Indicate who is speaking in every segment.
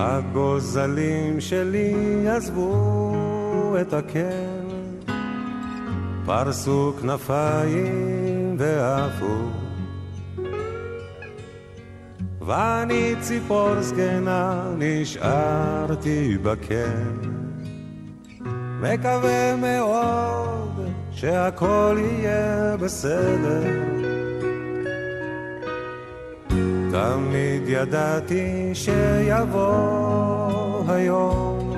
Speaker 1: הגוזלים שלי עזבו את הקר, פרסו כנפיים ועפו. ואני ציפור זקנה נשארתי בקר. מקווה מאוד שהכל יהיה בסדר. תמיד ידעתי שיבוא היום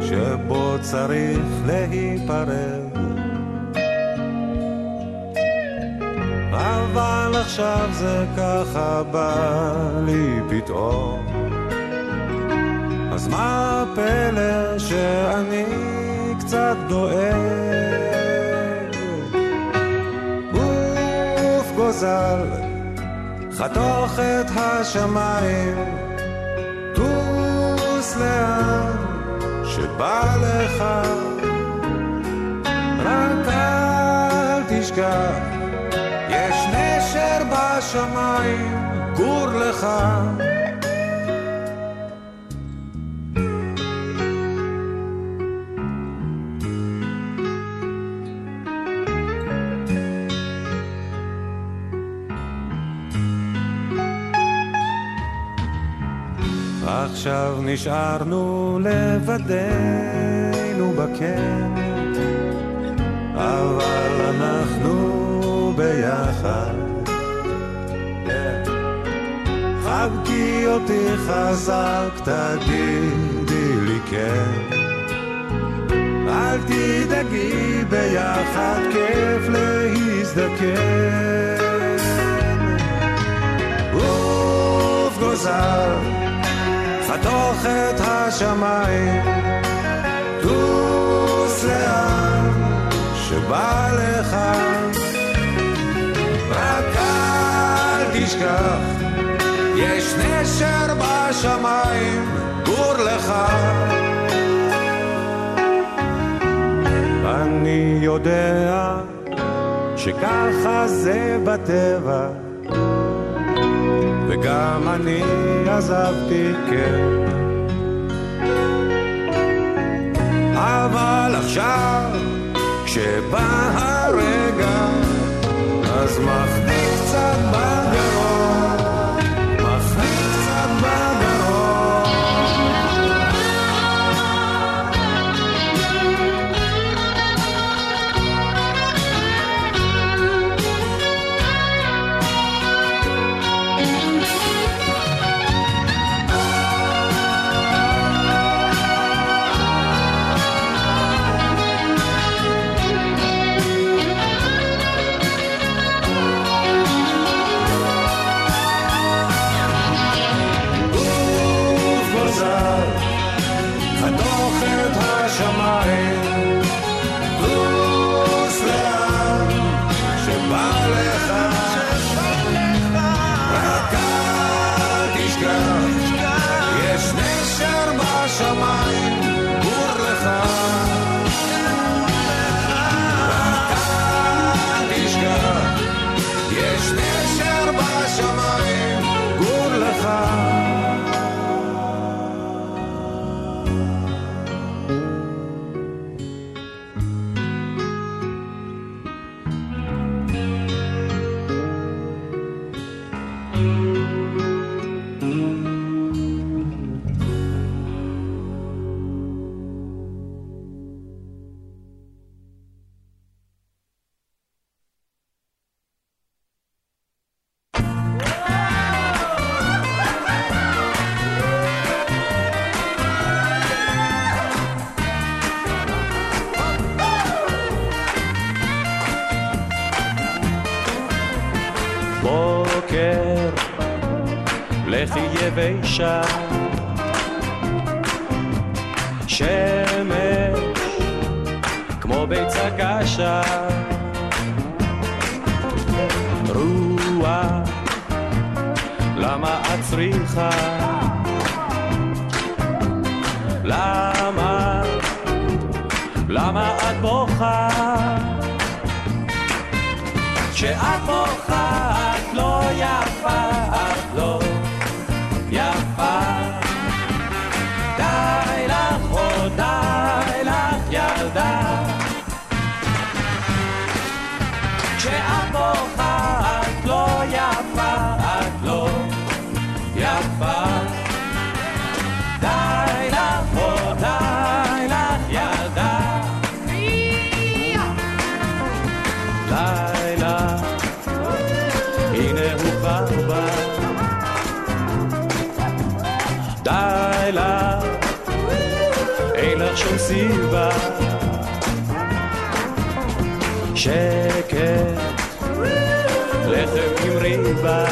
Speaker 1: שבו צריך להיפרד. אבל עכשיו זה ככה בא לי פתאום אז מה הפלא שאני קצת דואג? גוף גוזל, חתוך את השמיים, טוס לאן שבא לך, רק אל תשכח, יש נשר בשמיים, גור לך. נשארנו לבדנו בקמת, אבל אנחנו ביחד. חבקי אותי חזק, תגידי לי כן. אל תדאגי ביחד, כיף להזדקן. עוף גוזר חתוך את השמיים, טוס לאן שבא לך, רק אל תשכח, יש נשר בשמיים, גור לך. אני יודע שככה זה בטבע וגם אני עזבתי כן. אבל עכשיו, כשבא הרגע, אז מחביא
Speaker 2: סיבה. שקט, לחם עם ריבה.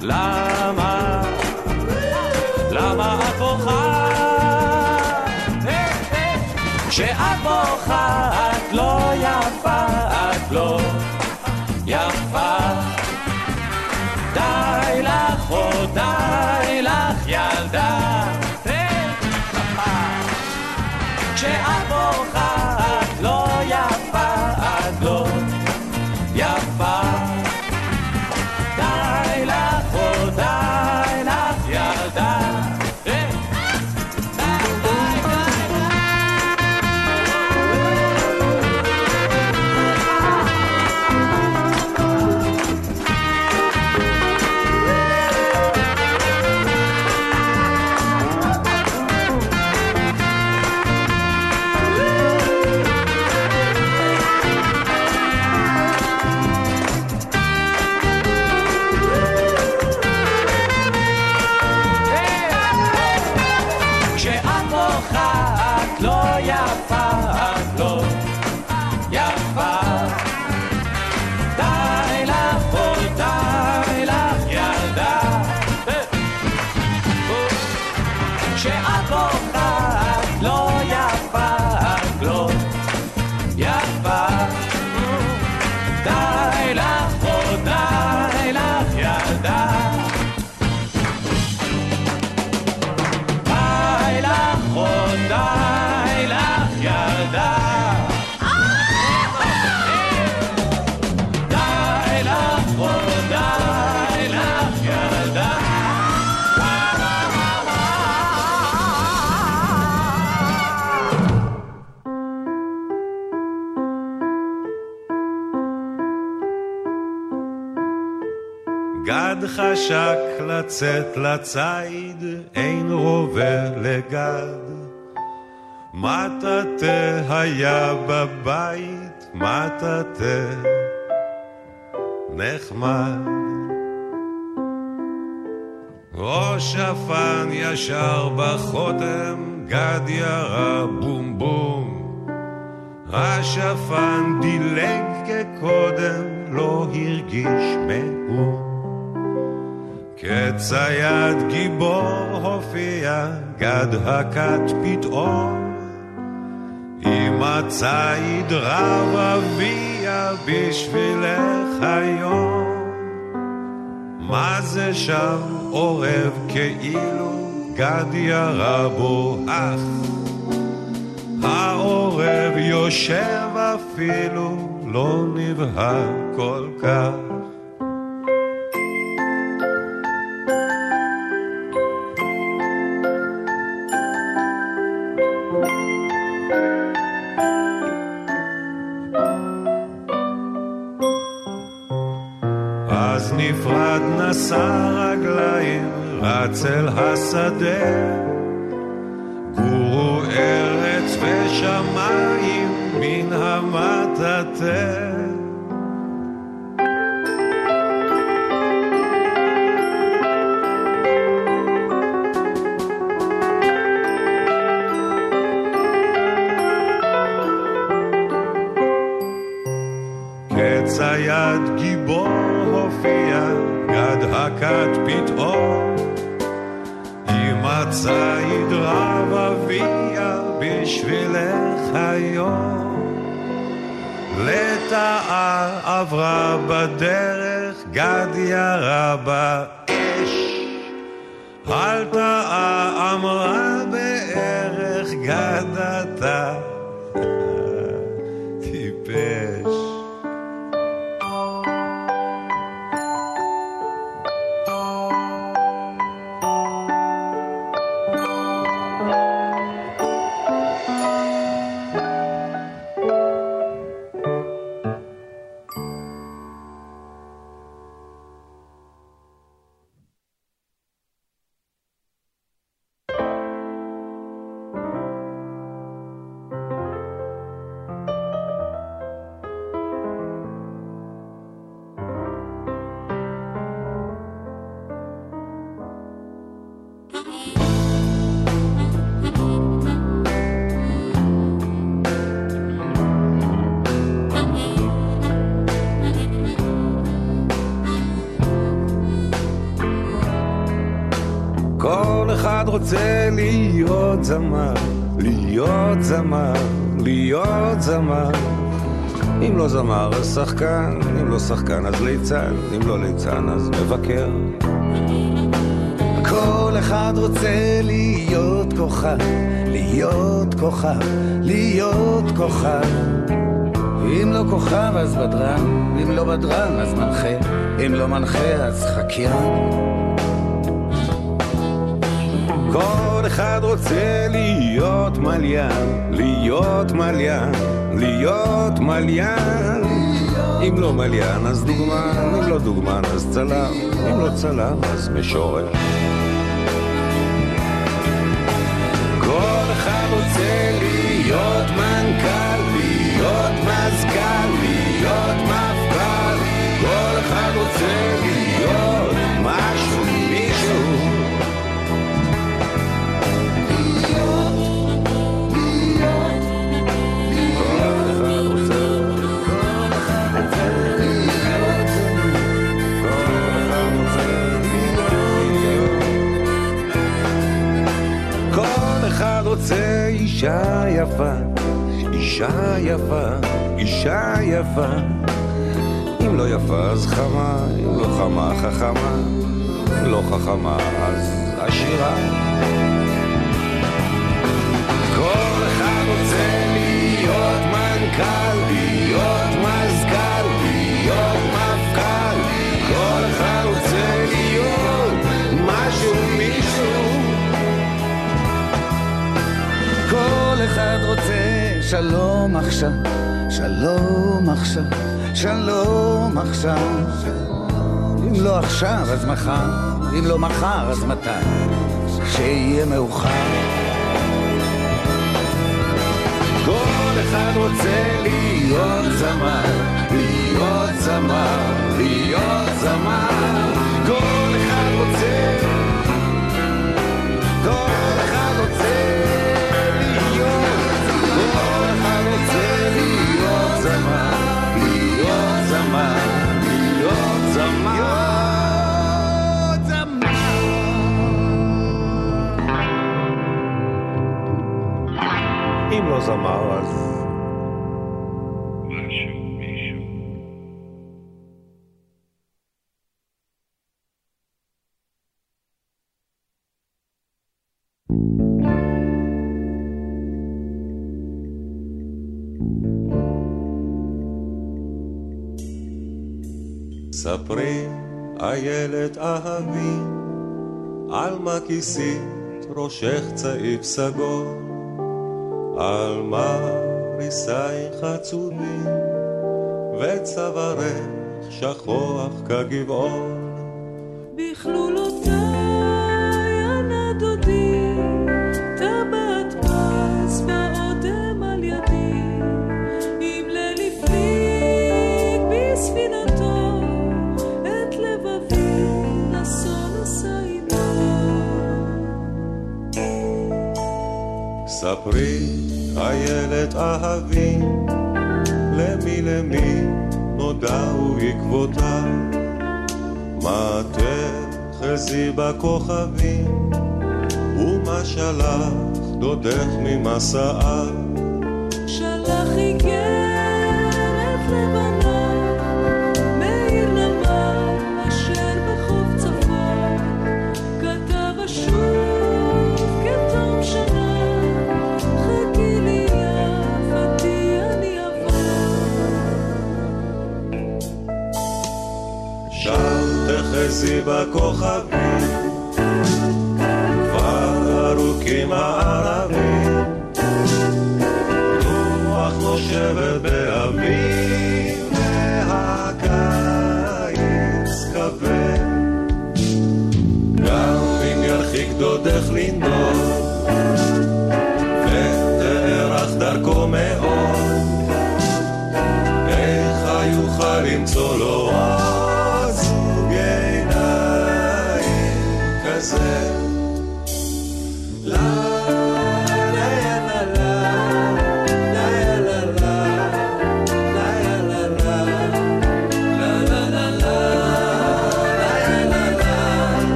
Speaker 2: למה? למה את בוכה? כשאת בוכה
Speaker 1: חשק לצאת לציד, אין רובה לגד. מטאטא היה בבית, מטאטא נחמד. ראש שפן ישר בחותם, גד ירה בום בום. השפן דילג כקודם, לא הרגיש מאום. כצייד גיבור הופיע גד הכת פתאום. עם הציד רב אביה בשבילך היום. מה זה שם עורב כאילו גד ירה בו אך? העורב יושב אפילו לא נבהל כל כך נשא רגליים, רץ אל השדה. גורו ארץ ושמיים מן המטאטא. כצייד גיבור הופיע, גד הכת פתאום. עם הציד רב אביה בשבילך היום. לטאה עברה בדרך, גד ירה באש. הלטאה אמרה בערך, גד אם לא זמר אז שחקן, אם לא שחקן אז ליצן, אם לא ליצן אז מבקר.
Speaker 3: כל אחד רוצה להיות כוכב, להיות כוכב, להיות כוכב. אם לא כוכב אז בדרן, אם לא בדרן אז מנחה, אם לא מנחה אז חקירן.
Speaker 1: כל אחד רוצה להיות מליין, להיות מליין, להיות מליין. אם לא מליין אז דוגמן, אם לא דוגמן אז צלם, אם לא צלם אז משורר. כל אחד רוצה להיות מנכ"ל, להיות מזכ"ל, להיות מפכ"ל. כל אחד רוצה להיות משהו, אישה יפה, אישה יפה, אישה יפה. אם לא יפה אז חמה, אם לא חמה חכמה, לא חכמה אז עשירה. כל אחד רוצה להיות מנכ"ל, להיות כל אחד רוצה
Speaker 3: שלום עכשיו, שלום עכשיו, שלום עכשיו. אם לא עכשיו אז מחר, אם לא מחר אז מתי? כשיהיה מאוחר.
Speaker 1: כל אחד רוצה להיות זמר, להיות זמר, להיות זמר. כל אחד רוצה, כל אחד רוצה זמר אז... ספרי, איילת אהבי, על מה כיסית ראשך צעיף סגול, על מריסייך צורים וצווארך שכוח כגבעון.
Speaker 4: בכלולותיי הנדודי טבעת פס ואודם על ידי אם לליפיק בספינתו את לבבי נסון עשה עימו.
Speaker 1: ספרי איילת אהבי, למי למי נודעו עקבותיו, מה תחזי בכוכבים, ומה שלח דודך ממסעיו. תחזי בכוכבים, כבר ארוכים הערבים, רוח נושבת באביב,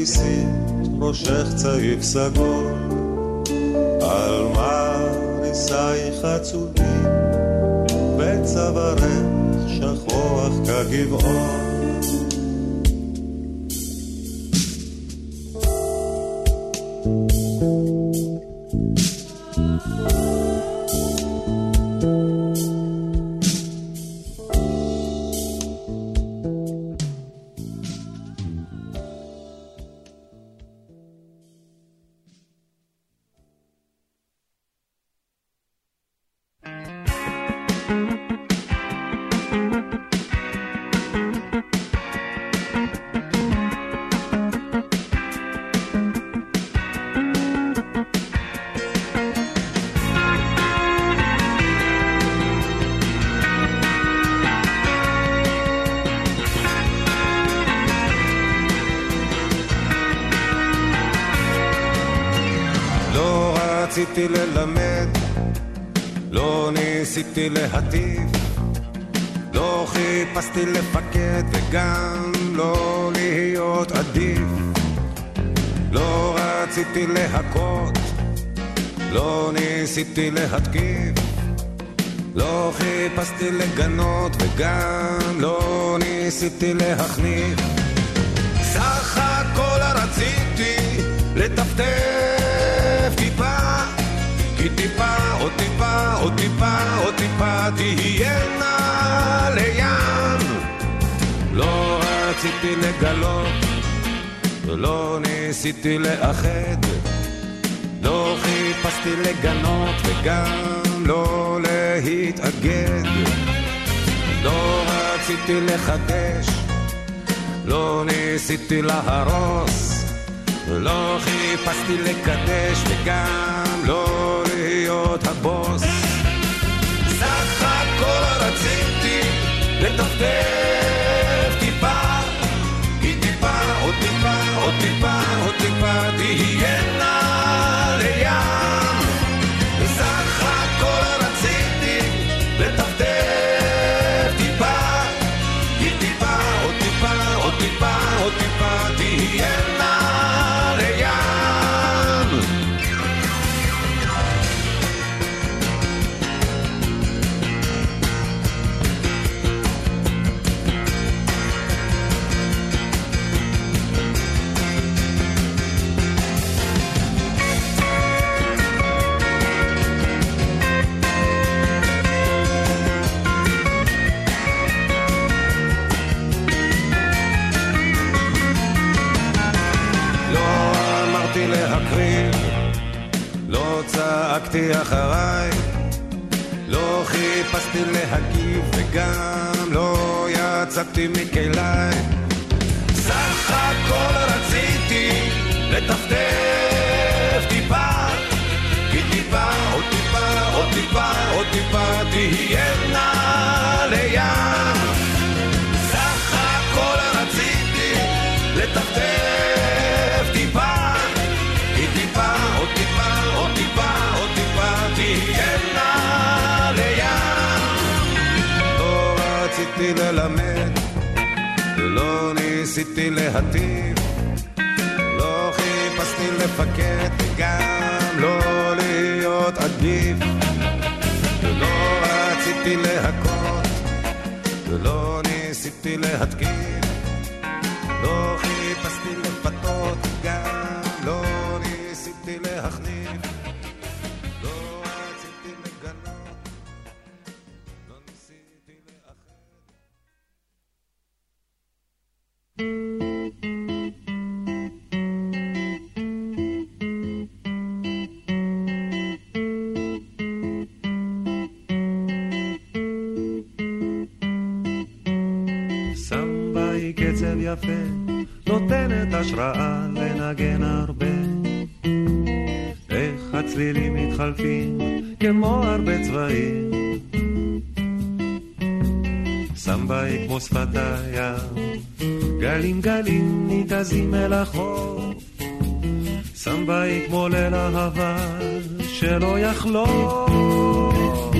Speaker 5: כיסית ראשך צעיף סגול, על מה נישאיך עצובים, וצווארך שכוח כגבעון.
Speaker 1: ניסיתי להטיף, לא חיפשתי לפקד וגם לא להיות עדיף. לא רציתי להכות, לא ניסיתי להתקיף, לא חיפשתי לגנות וגם לא ניסיתי להחניף. סך הכל רציתי לטפטף כי טיפה, עוד טיפה, עוד טיפה, עוד טיפה תהיינה לים. לא רציתי לגלות, ולא ניסיתי לאחד, לא חיפשתי לגנות וגם לא להתאגד. לא רציתי לחדש, לא ניסיתי להרוס, לא חיפשתי לקדש וגם לא להיות הבוס. סך הכל רציתי לטפטף טיפה, כי טיפה, עוד טיפה, עוד טיפה, עוד טיפה תהיינה לים.
Speaker 5: סמבה היא קצב יפה, נותנת השראה לנגן הרבה. איך הצלילים מתחלפים כמו הרבה צבעים. סמבה היא כמו שפת הים, גלים גלים ניתזים אל החוף. סמבה היא כמו ליל אהבה שלא יחלוף.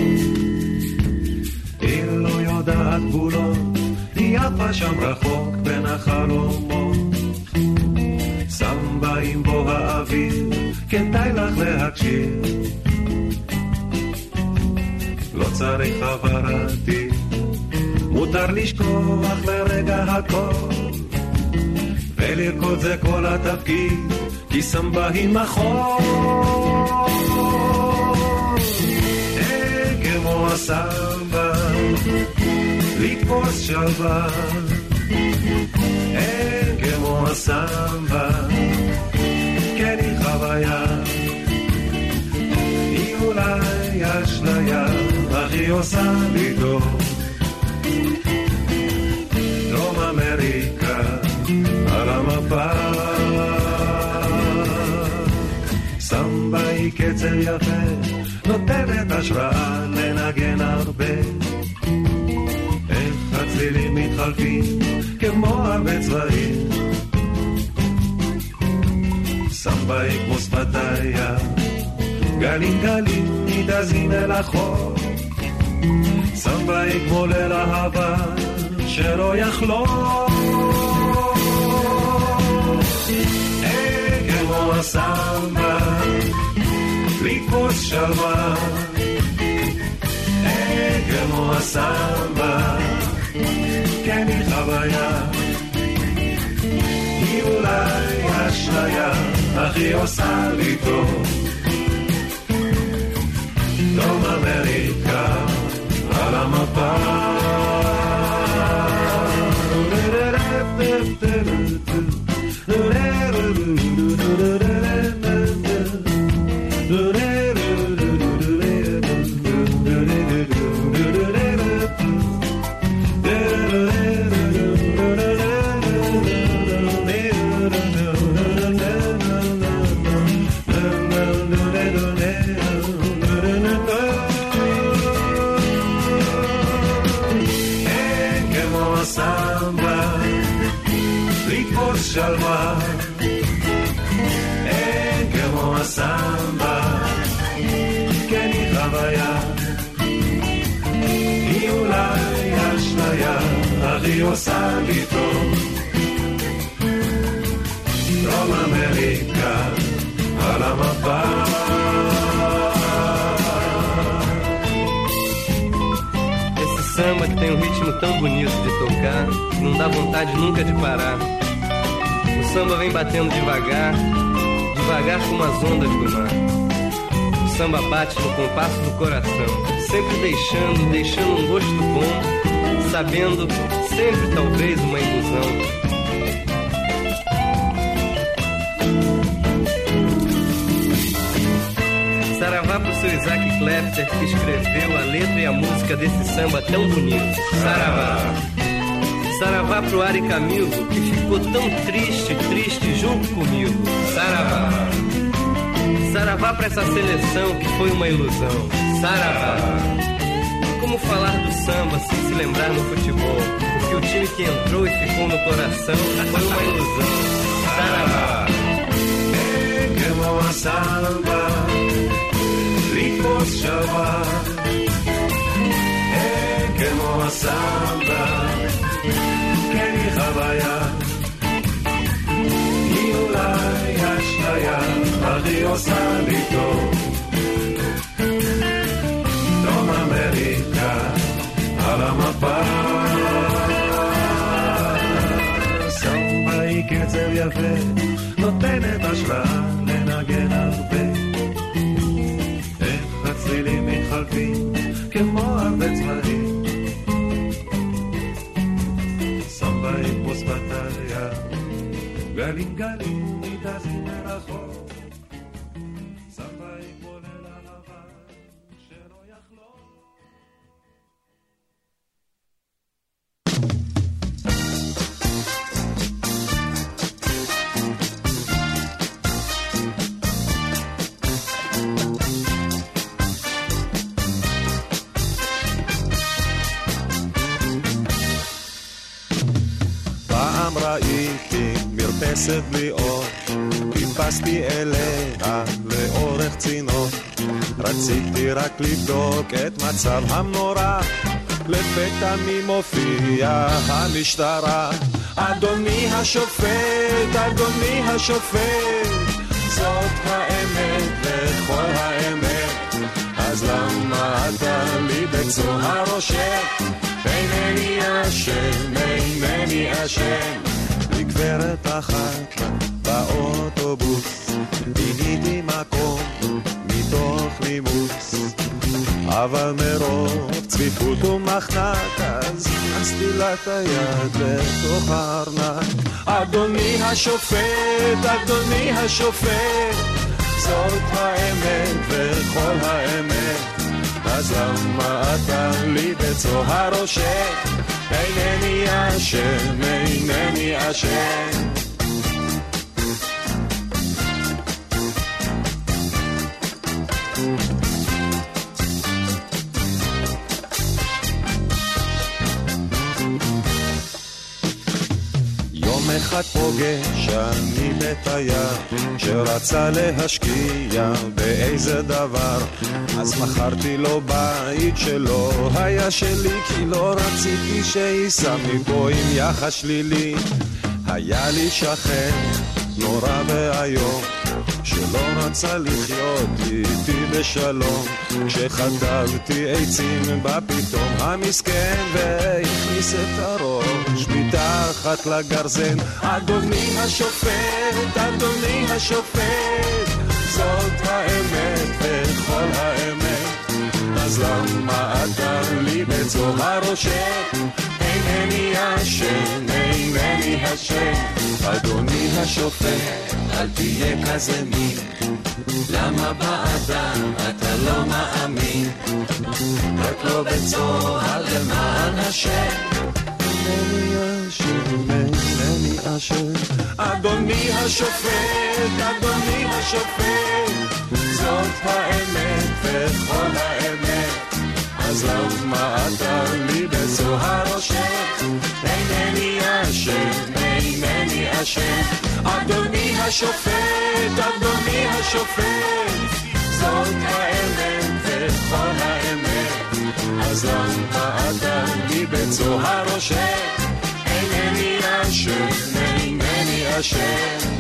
Speaker 5: היא לא יודעת גבולות,
Speaker 1: היא עפה שם רחוק בין החלומות. סמבה עם בוא האוויר, כדאי לך להקשיב. לא צריך הבהרתי, מותר לשכוח לרגע הכל, ולרקוד זה כל התפקיד, כי סמבה היא נכון. כמו הסמבה, לתפוס שלווה. אין כמו הסמבה, כן היא חוויה. היא אולי אשליה, אך היא עושה לי טוב. על המפה. סמבה היא קצב יפה, נותנת השראה לנגן הרבה. איך הצלילים מתחלפים כמו הרבה צבעים. סמבה היא כמו שפתיה, גלים גלים מתאזים אל החור. סמבה היא כמו ליל אהבה שלא יחלום. אין כמו הסמבה לתפוס שלווה. אין כמו הסמבה, כן היא חוויה. היא אולי אשליה, אך היא עושה לי טוב. דרום אמריקה על המפה. salito from America Alamapa
Speaker 6: Esse samba que tem um ritmo tão bonito de tocar Não dá vontade nunca de parar. O samba vem batendo devagar Devagar como as ondas do mar. O samba bate no compasso do coração Sempre deixando, deixando um gosto bom sabendo sempre talvez uma ilusão. Saravá pro seu Isaac Klepter que escreveu a letra e a música desse samba tão bonito. Saravá. Saravá pro Ari Camilo que ficou tão triste, triste junto comigo. Saravá. Saravá pra essa seleção que foi uma ilusão. Saravá como falar do samba sem se lembrar no futebol? Porque o time que entrou e ficou no coração foi uma ilusão. Saravá.
Speaker 1: Quema é samba, licor chava. Quema samba, queri havaya. Iulai ashkaya, adios alito. אמריקה, על המפה. סמבה היא קצב יפה, נותנת השראה לנגן הרבה. איך הצלילים מתחלפים
Speaker 7: מרפסת בלי אור, טיפסתי אליה לאורך צינור. רציתי רק לבדוק את מצב המנורה,
Speaker 1: לפתע מי מופיע המשטרה. אדוני השופט, אדוני השופט, זאת האמת וכל האמת. אז למה אתה לי בצוהר רושך? אינני אשם, אינני אשם. לגברת אחת באוטובוס, פיניתי מקום מתוך נימוס. אבל מרוב צפיפות ומחנק, אז נכנסתי לה את היד לתוך הארנק. אדוני השופט, אדוני השופט, זאת האמת וכל האמת. אז למה אתה לי בצוהר רושך? אינני אשם, אינני אשם. אחד פוגש אני בתייר שרצה להשקיע באיזה דבר. אז מכרתי לו בית שלא היה שלי כי לא רציתי שייסע מפה עם יחס שלילי. היה לי שכן נורא ואיום שלא רצה לחיות איתי בשלום. כשחטבתי עצים בא פתאום המסכן והכניס את הראש מתחת לגרזן. אדוני השופט, אדוני השופט זאת האמת וכל האמת אז למה אתה לי בצוהר רושך? אינני אשם, אינני אשם אדוני השופט, אל תהיה כזה מין. למה באדם אתה לא מאמין? רק לא בצוהר למען השם. אינני אשם, אינני אשם אדוני השופט, אדוני השופט זאת האמת וכל האמת. אז למה אתה לי בצוהר רושך? אינני אשם, אינני אשם. אדוני השופט, אדוני השופט. זאת האמת וכל האמת. אז למה אתה לי בצוהר רושך? אינני אשם, אינני אשם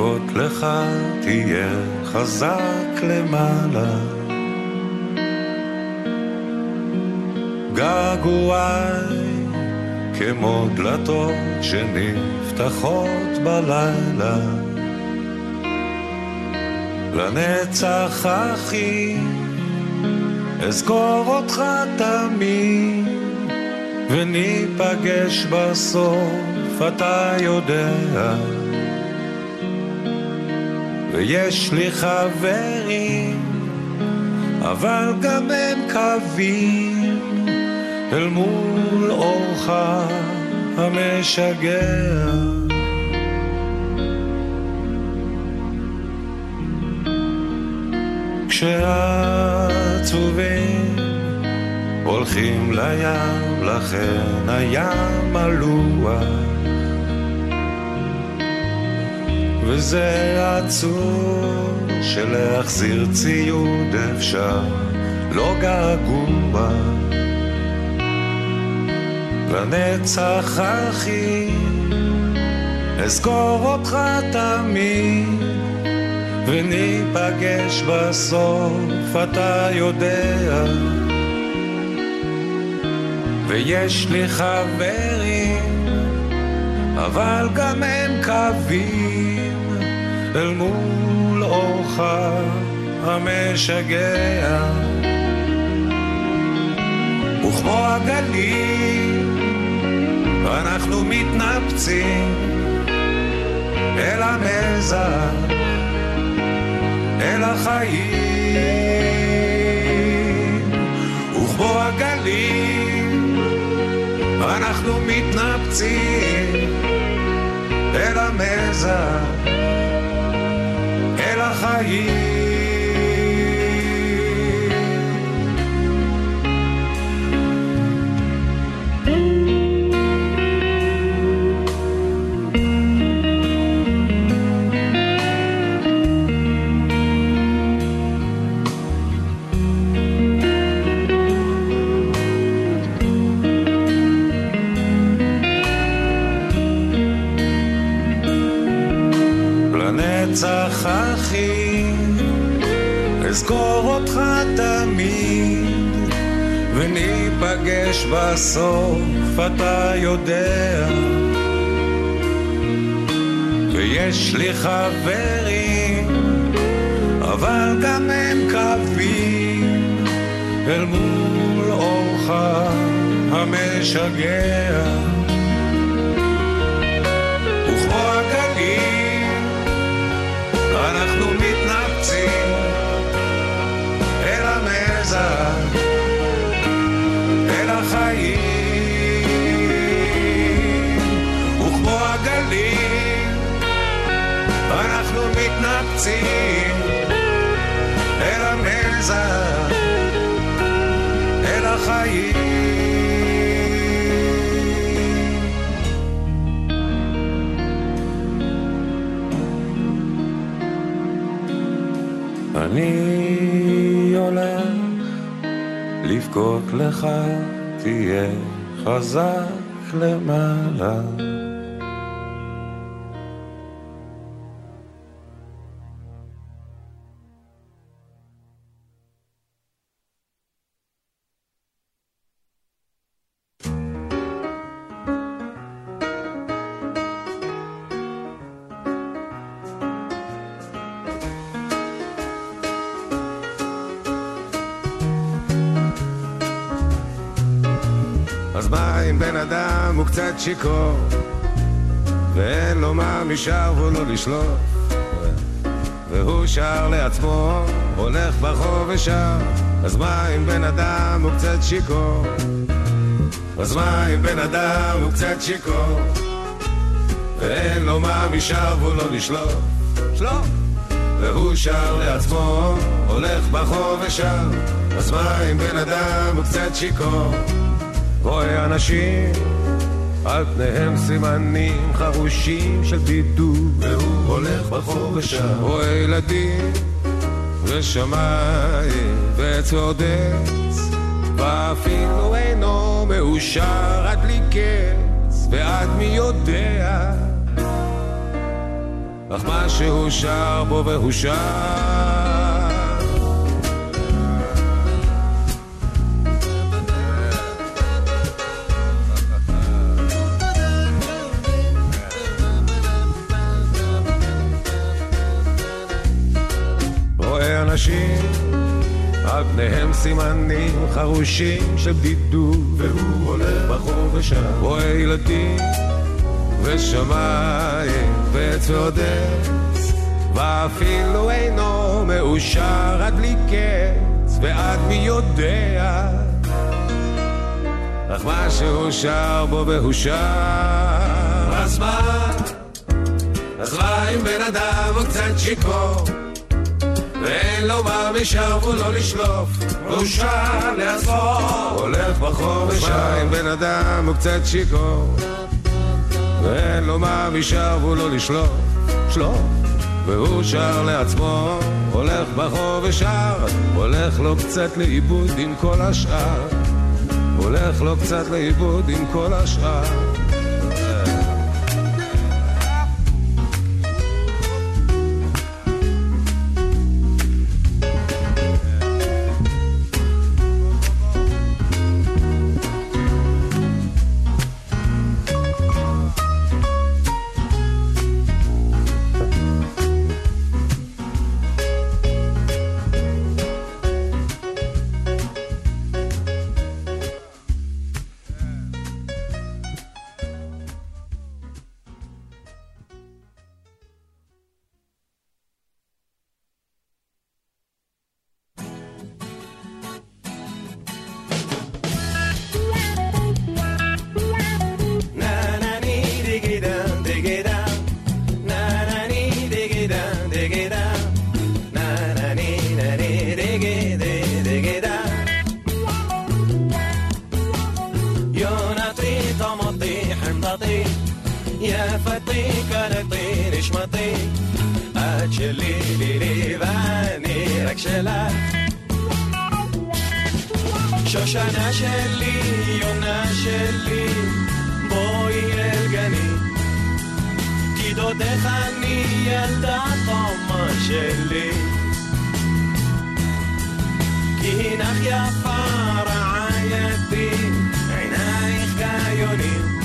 Speaker 5: לבכות לך, תהיה חזק למעלה. געגועי כמו דלתות שנפתחות בלילה. לנצח אחי, אזכור אותך תמיד. וניפגש בסוף, אתה יודע. ויש לי חברים, אבל גם הם קווים אל מול אורך המשגע. כשעצובים הולכים לים, לכן הים מלוח. וזה עצוב שלהחזיר ציוד אפשר, לא געגוע. לנצח אחי, אזכור אותך תמיד, וניפגש בסוף, אתה יודע. ויש לי חברים, אבל גם הם קווים אל מול אורך המשגע. וכמו הגלים אנחנו מתנפצים אל המזח, אל החיים. וכמו הגלים אנחנו מתנפצים אל המזח, אל וניפגש בסוף, אתה יודע. ויש לי חברים, אבל גם הם קווים, אל מול אורך המשגע. וכמו הגלים אנחנו מתנפצים מתנפצים אל המזח, אל החיים. אני הולך לבכות לך, תהיה חזק למעלה.
Speaker 1: בן אדם הוא קצת שיכור ואין לו מה משאר והוא לא לשלוף. והוא שר לעצמו, הולך ברחוב ושר. אז מה אם בן אדם הוא קצת שיכור? אז מה אם בן אדם הוא קצת שיכור? ואין לו מה משאר והוא לא לשלוף. שלוף והוא שר לעצמו, הולך ברחוב ושר. אז מה אם בן אדם הוא קצת שיכור רואה אנשים, על פניהם סימנים חרושים של בידוד, והוא הולך ברחוב ושר. רואה ילדים, ושמיים, עץ, ואפילו אינו מאושר עד בלי קץ, ועד מי יודע, אך מה שהוא שר בו והוא שר. פניהם סימנים חרושים של בדידות, והוא הולך ברחוב ושם. רואה ילדים, ושמיים, ועץ ועודץ, ואפילו אינו מאושר עד בלי קץ, ועד מי יודע, אך מה שהוא שר בו והוא שר. אז מה? אז מה אם בן אדם הוא קצת שיכור? ואין לו מה משאר והוא לא לשלוף, שר לעצמו, הולך ברחוב ושר. אם בן אדם הוא קצת שיכור, ואין לו מה משאר והוא לא לשלוף, שלוף. והוא שר לעצמו, הולך ברחוב ושר, הולך לו קצת לאיבוד עם כל השאר, הולך לו קצת לאיבוד עם כל השאר.
Speaker 8: الليل كينك يا فارع يدين عينايك عيونين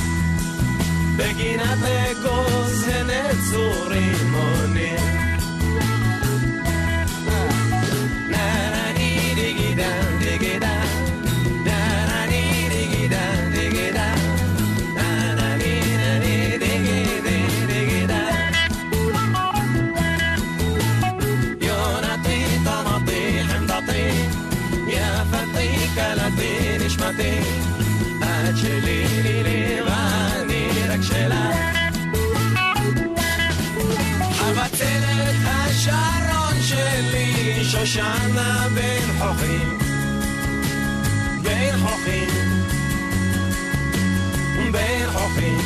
Speaker 8: بقينا تقوز هنت زوري אותי. את שלי נראה, אני רק שלה. הבצלת השרון שלי, שושנה בין חוכים. בין חוכים. בין חוכים.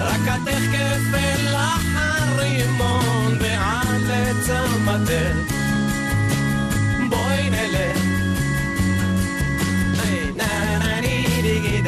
Speaker 8: רק את כפל החרימון ועל לצמתך. בואי
Speaker 2: נלך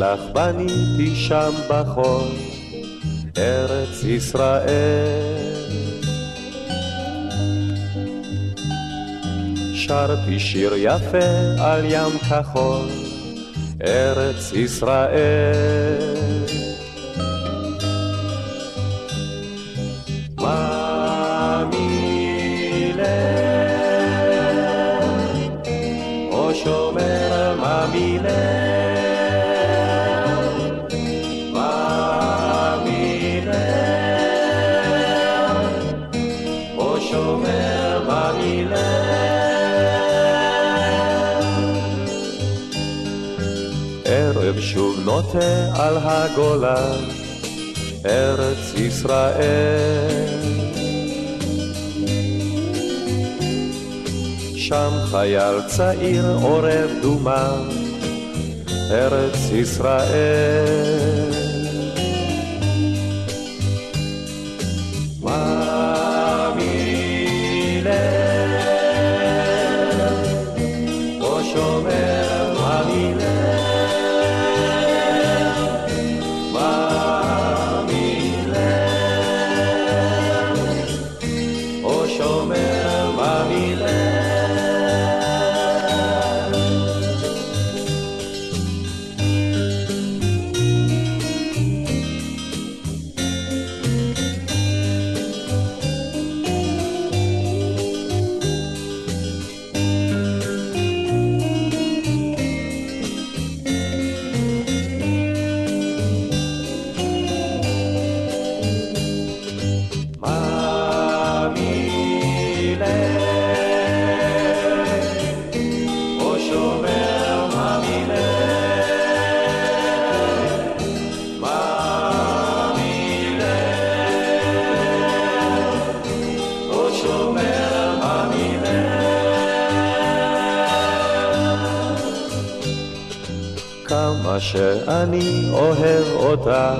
Speaker 2: לך בניתי שם בחור, ארץ ישראל. שרתי שיר יפה על ים כחול, ארץ ישראל.
Speaker 1: על הגולה, ארץ ישראל. שם חייל צעיר עורב דומה, ארץ ישראל. שאני אוהב אותה,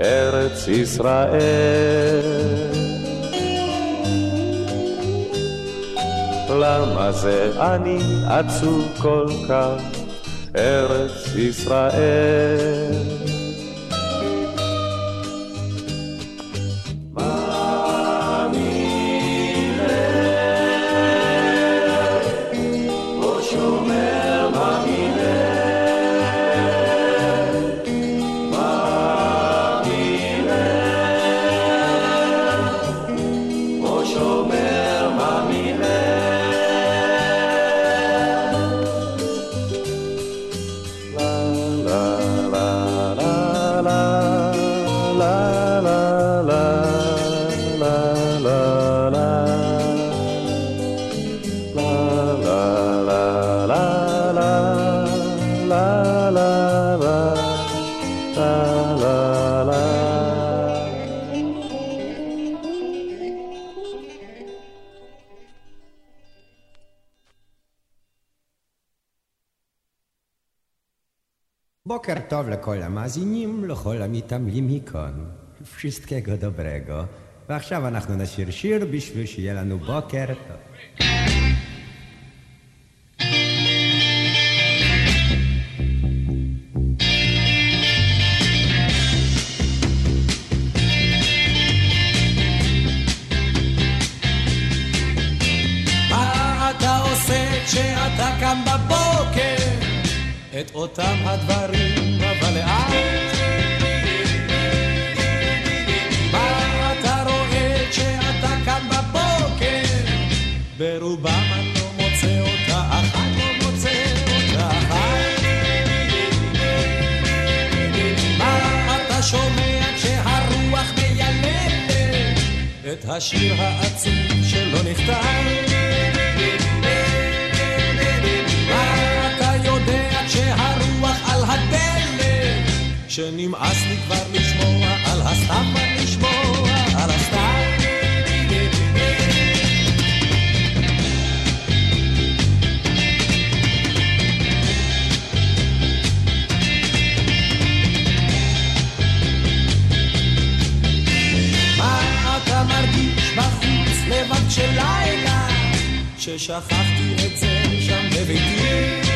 Speaker 1: ארץ ישראל. למה זה אני עצוב כל כך, ארץ ישראל?
Speaker 9: בוקר טוב לכל המאזינים, לכל המתעמלים מכאן. wszystkiego dobrego. ועכשיו אנחנו נשיר שיר בשביל שיהיה לנו בוקר טוב.
Speaker 10: מה אתה עושה כשאתה קם בבוקר? את אותם הדברים, אבל לאט. מה אתה רואה כשאתה קם בבוקר? ברובם אני לא מוצא אותה, אחת לא מוצא אותה, אחת. מה אתה שומע כשהרוח מיילדת? את השיר העצוב שלא נכתב. כשהרוח על הדלת? שנמאס לי כבר לשמוע על הסתם לשמוע על הסתם. בחוץ לבד של לילה? ששכחתי את זה שם בביתי.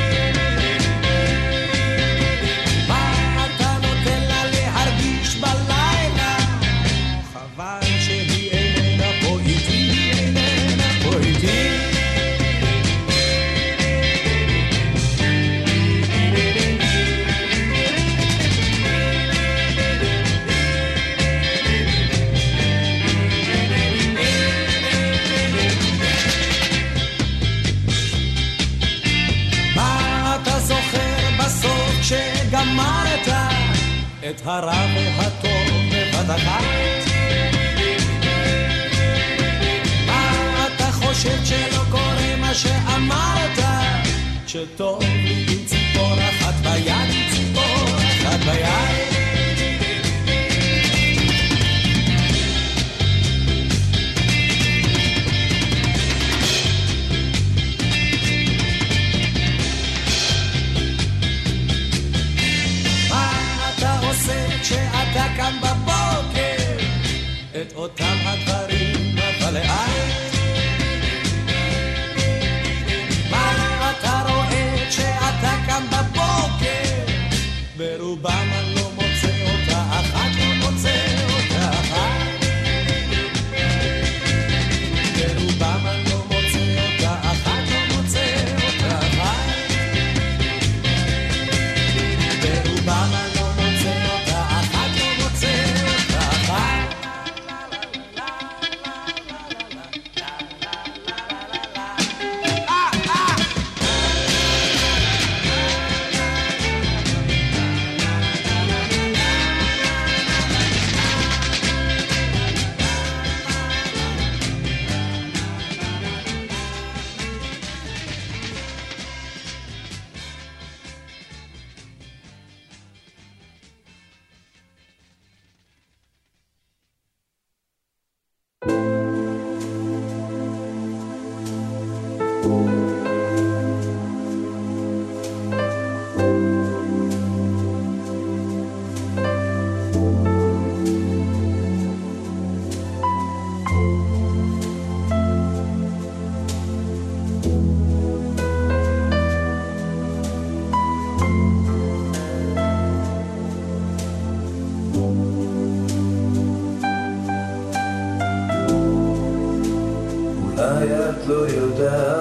Speaker 5: Duyuda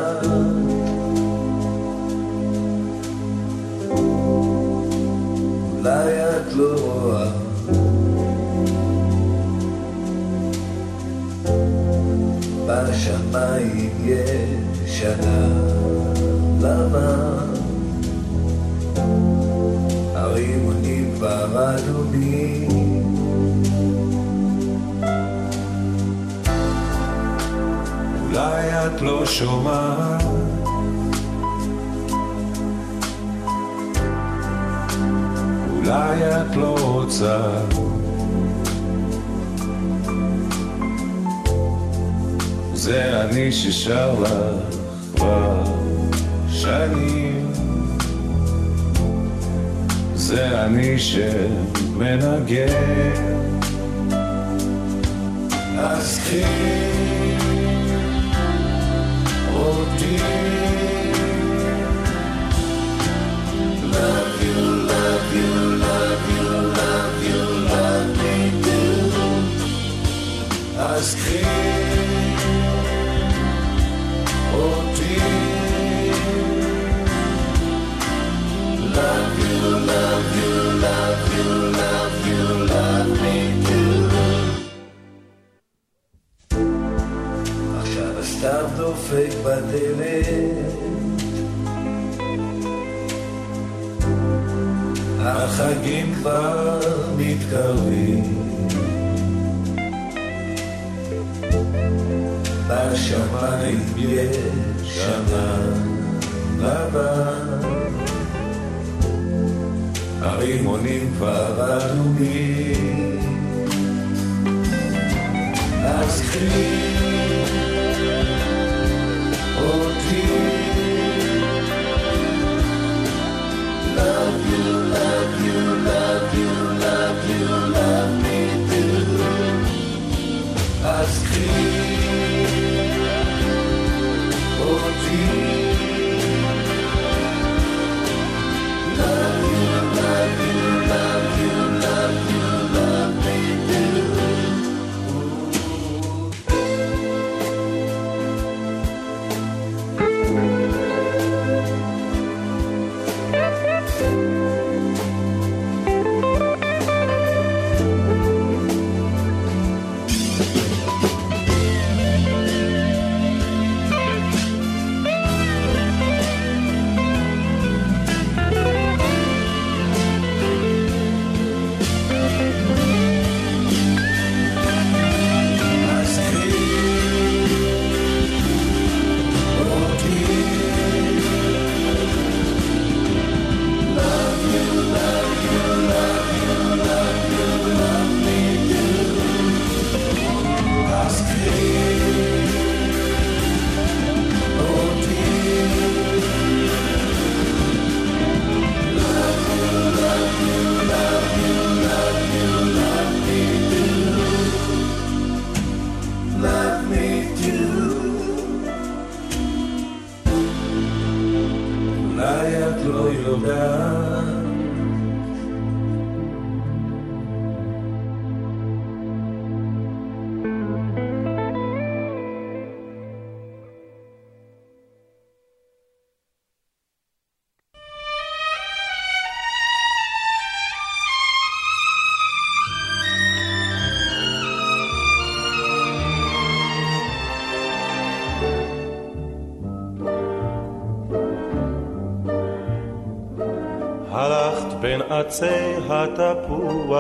Speaker 5: בקצה התפוח,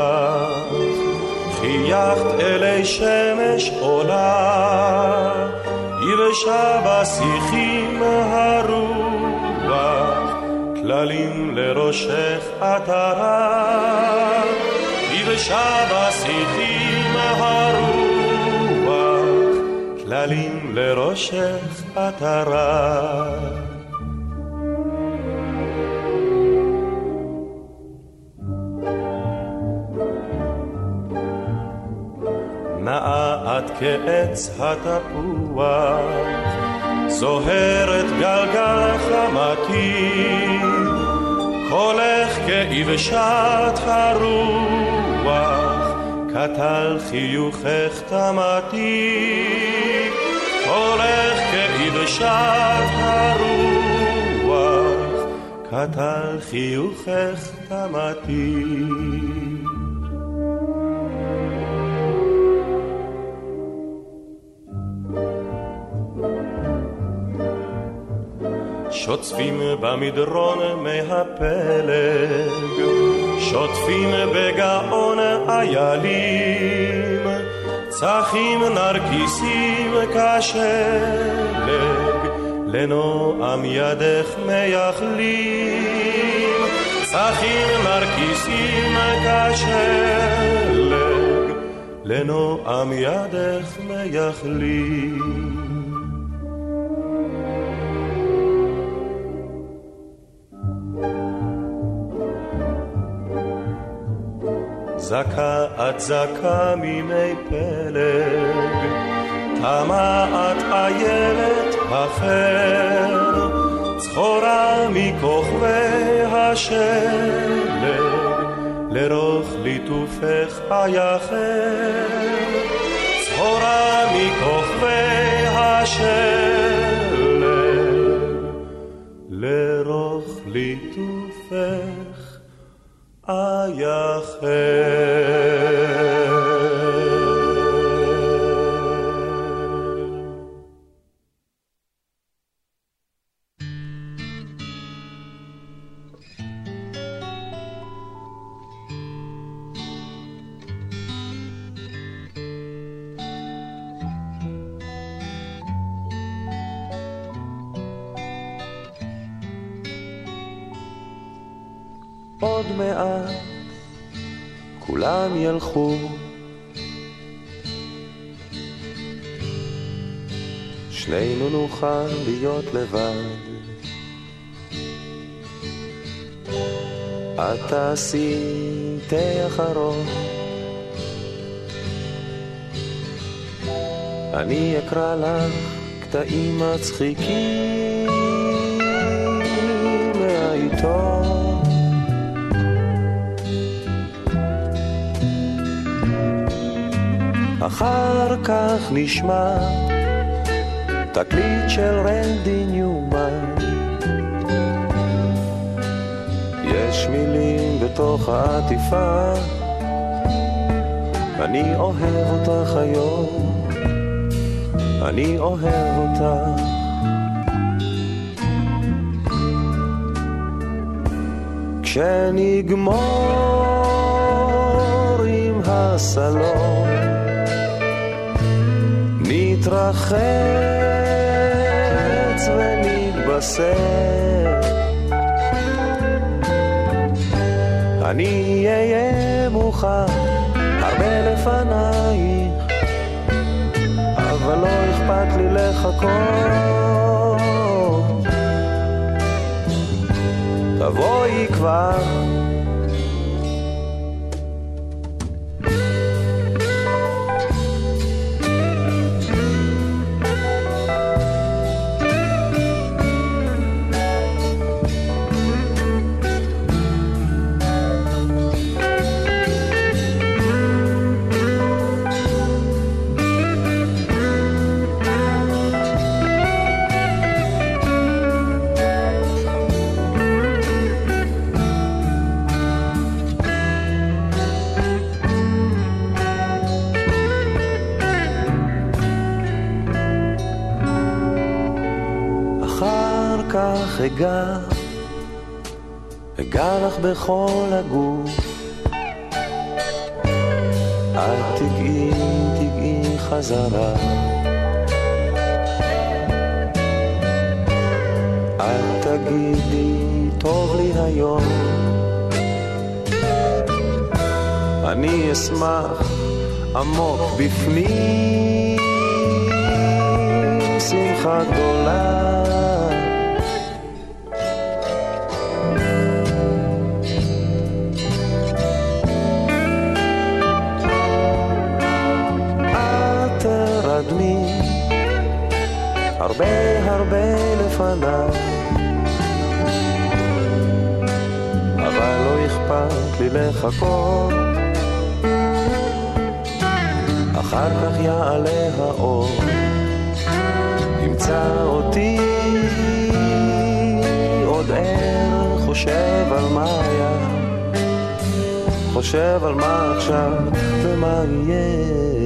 Speaker 5: חייכת אלי שמש עולה, יבשה בשיחים הרוח, כללים לראשך עטרה, יבשה בשיחים הרוח, כללים לראשך עטרה. כעץ התפוח, זוהרת גלגל חמתי, קולך כאבשת הרוח, קטל חיוכך תמתי,
Speaker 1: קולך כאבשת הרוח, קטל חיוכך תמתי. שוטפים במדרון מהפלג, שוטפים בגאון איילים, צחים נרקיסים כשלג, לנועם ידך מייחלים, צחים נרקיסים כשלג, לנועם ידך מייחלים. זכה את זכה מימי פלג, תמה את איילת החר, צחורה מכוכבי השלג, לרוך ליטופך היחר, צחורה מכוכבי השלג, לרוך ליטופך Ayachem. עוד מעט כולם ילכו. שנינו נוכל להיות לבד. את תעשי תה אחרון. אני אקרא לך קטעים מצחיקים אחר כך נשמע תקליט של רנדי ניומן. יש מילים בתוך העטיפה אני אוהב אותך היום אני אוהב אותך. כשנגמור עם הסלון נתרחץ ונתבשר אני אהיה מוכן הרבה לפנייך אבל לא אכפת לי לחכות. תבואי כבר אגע, אגע לך בכל הגוף. את תגעי, תגעי חזרה. את תגידי, טוב לי היום. אני אשמח עמוק בפנים, שמחה גדולה. הרבה הרבה לפניי. אבל לא אכפת לי לחכות. אחר כך יעלה האור תמצא אותי. עוד ער, חושב על מה היה, חושב על מה עכשיו ומה יהיה.